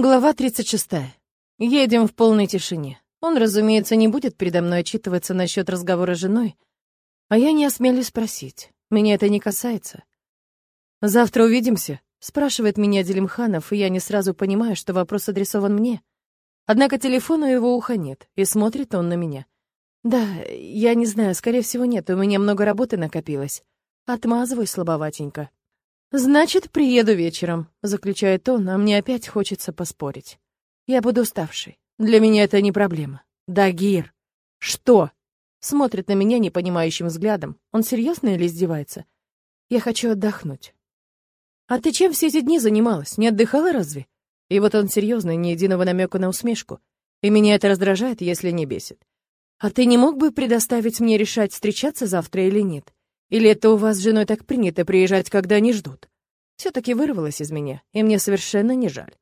Глава 36. Едем в полной тишине. Он, разумеется, не будет передо мной отчитываться насчет разговора с женой, а я не осмелюсь спросить. Меня это не касается. «Завтра увидимся?» — спрашивает меня Делимханов, и я не сразу понимаю, что вопрос адресован мне. Однако телефона у его уха нет, и смотрит он на меня. «Да, я не знаю, скорее всего, нет, у меня много работы накопилось. Отмазываюсь слабоватенько». «Значит, приеду вечером», — заключает он, а мне опять хочется поспорить. «Я буду уставшей. Для меня это не проблема». «Дагир!» «Что?» Смотрит на меня непонимающим взглядом. Он серьезно или издевается? «Я хочу отдохнуть». «А ты чем все эти дни занималась? Не отдыхала разве?» И вот он серьезно, ни единого намека на усмешку. И меня это раздражает, если не бесит. «А ты не мог бы предоставить мне решать, встречаться завтра или нет? Или это у вас с женой так принято приезжать, когда не ждут? Все-таки вырвалось из меня, и мне совершенно не жаль.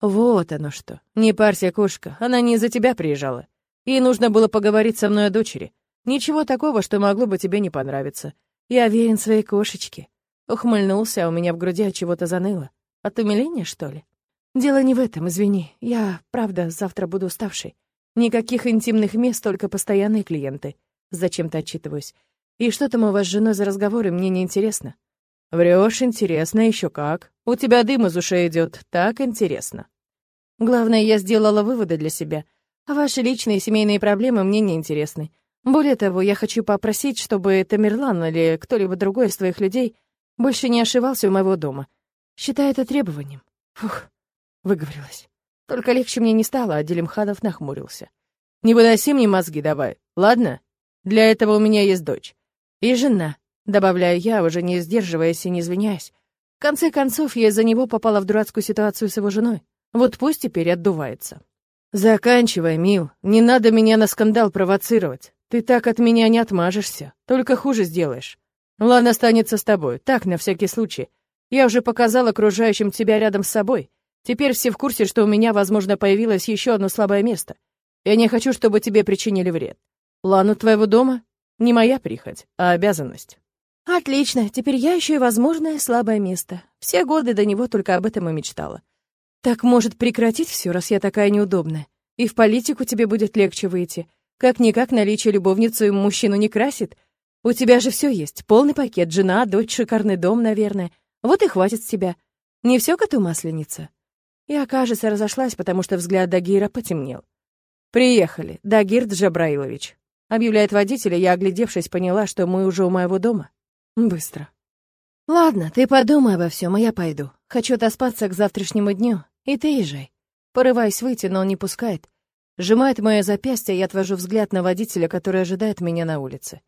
Вот оно что. Не парься, кошка, она не из-за тебя приезжала. Ей нужно было поговорить со мной о дочери. Ничего такого, что могло бы тебе не понравиться. Я верен своей кошечке. Ухмыльнулся, а у меня в груди от чего-то заныло. От умиления, что ли? Дело не в этом, извини. Я, правда, завтра буду уставшей. Никаких интимных мест, только постоянные клиенты. Зачем-то отчитываюсь. И что там у вас с женой за разговоры, мне не интересно. Врешь, интересно, еще как. У тебя дым из ушей идет, так интересно. Главное, я сделала выводы для себя. А ваши личные семейные проблемы мне не интересны. Более того, я хочу попросить, чтобы Тамерлан или кто-либо другой из твоих людей больше не ошивался у моего дома. Считай это требованием. Фух, выговорилась. Только легче мне не стало, а Делимханов нахмурился. «Не выноси мне мозги давай, ладно? Для этого у меня есть дочь. И жена, добавляю я, уже не сдерживаясь и не извиняясь. В конце концов, я из-за него попала в дурацкую ситуацию с его женой. Вот пусть теперь отдувается. Заканчивай, Мил. Не надо меня на скандал провоцировать. Ты так от меня не отмажешься, только хуже сделаешь. Ладно, останется с тобой, так, на всякий случай. Я уже показал окружающим тебя рядом с собой. Теперь все в курсе, что у меня, возможно, появилось еще одно слабое место. Я не хочу, чтобы тебе причинили вред. Лану твоего дома не моя прихоть, а обязанность. Отлично, теперь я еще и возможное слабое место. Все годы до него только об этом и мечтала. Так может прекратить все, раз я такая неудобная? И в политику тебе будет легче выйти. Как-никак наличие любовницы мужчину не красит. У тебя же все есть. Полный пакет, жена, дочь, шикарный дом, наверное. Вот и хватит с тебя. Не все коту масленица. Я, кажется, разошлась, потому что взгляд Дагира потемнел. «Приехали, Дагир Джабраилович», Объявляет водитель, и я, оглядевшись, поняла, что мы уже у моего дома. Быстро. Ладно, ты подумай обо всем, а я пойду. Хочу отоспаться к завтрашнему дню, и ты езжай. Порываюсь выйти, но он не пускает. Сжимает мое запястье, и я отвожу взгляд на водителя, который ожидает меня на улице.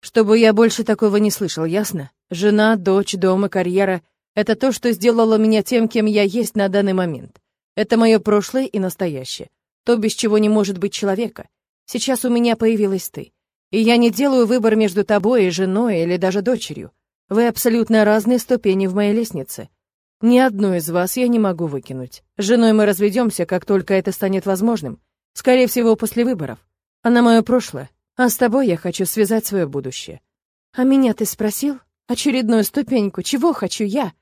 Чтобы я больше такого не слышал, ясно? Жена, дочь, дом и карьера — это то, что сделало меня тем, кем я есть на данный момент. Это мое прошлое и настоящее. То, без чего не может быть человека — Сейчас у меня появилась ты. И я не делаю выбор между тобой и женой или даже дочерью. Вы абсолютно разные ступени в моей лестнице. Ни одну из вас я не могу выкинуть. С женой мы разведемся, как только это станет возможным. Скорее всего, после выборов. Она мое прошлое, а с тобой я хочу связать свое будущее. А меня ты спросил? Очередную ступеньку. Чего хочу я?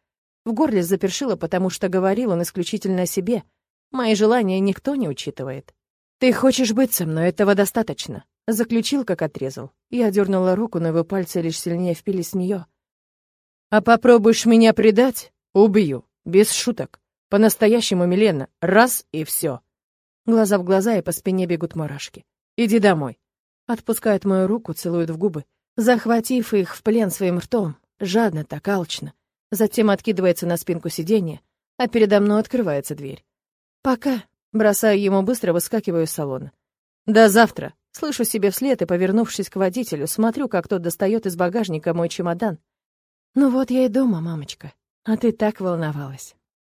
В горле запершило, потому что говорил он исключительно о себе. Мои желания никто не учитывает. «Ты хочешь быть со мной, этого достаточно», — заключил, как отрезал. Я дернула руку, но его пальцы лишь сильнее впились в нее. «А попробуешь меня предать? Убью. Без шуток. По-настоящему, Милена. Раз и все». Глаза в глаза, и по спине бегут мурашки. «Иди домой». Отпускает мою руку, целует в губы, захватив их в плен своим ртом, жадно так, алчно. Затем откидывается на спинку сиденья, а передо мной открывается дверь. «Пока», Бросаю ему быстро, выскакиваю из салона. «До завтра!» Слышу себе вслед и, повернувшись к водителю, смотрю, как тот достает из багажника мой чемодан. «Ну вот я и дома, мамочка. А ты так волновалась».